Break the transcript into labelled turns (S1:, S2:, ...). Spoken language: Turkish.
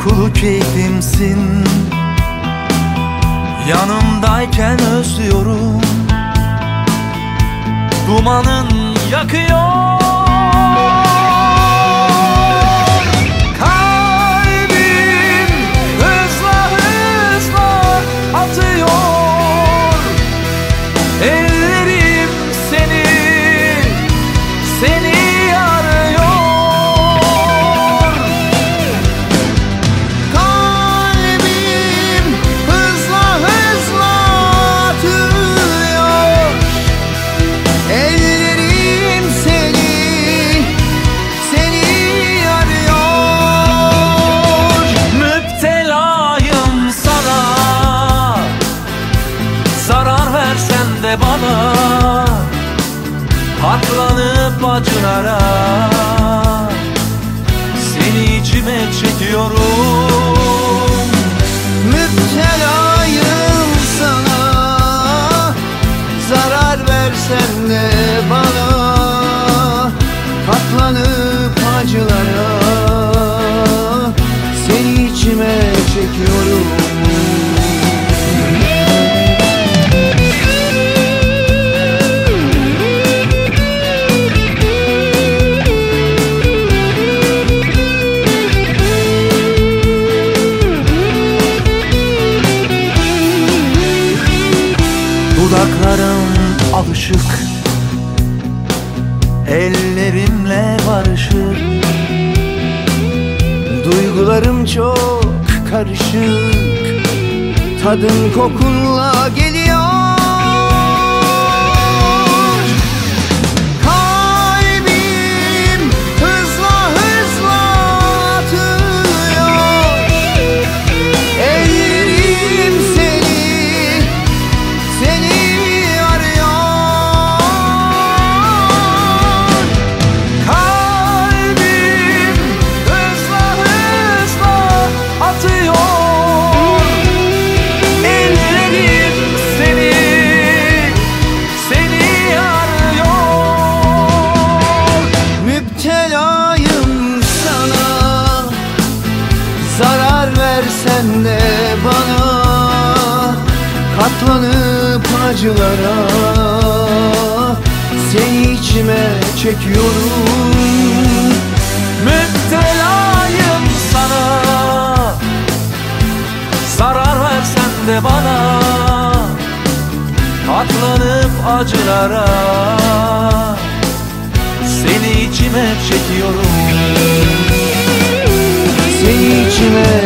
S1: Tutkulu keyfimsin. Yanımdayken özlüyorum. Dumanın yakıyor bana Katlanıp acılara. Seni içime çekiyorum.
S2: Müptelayım sana. Zarar versen de bana. Katlanıp acılara
S1: Dudaklarım alışık. Ellerimle barışık
S2: Duygularım çok karışık. Tadın kokunla geliyor versen de bana Katlanıp acılara. Seni içime çekiyorum.
S1: Müptelayım sana. Zarar versen de bana Katlanıp acılara. Seni içime çekiyorum.
S2: Seni içime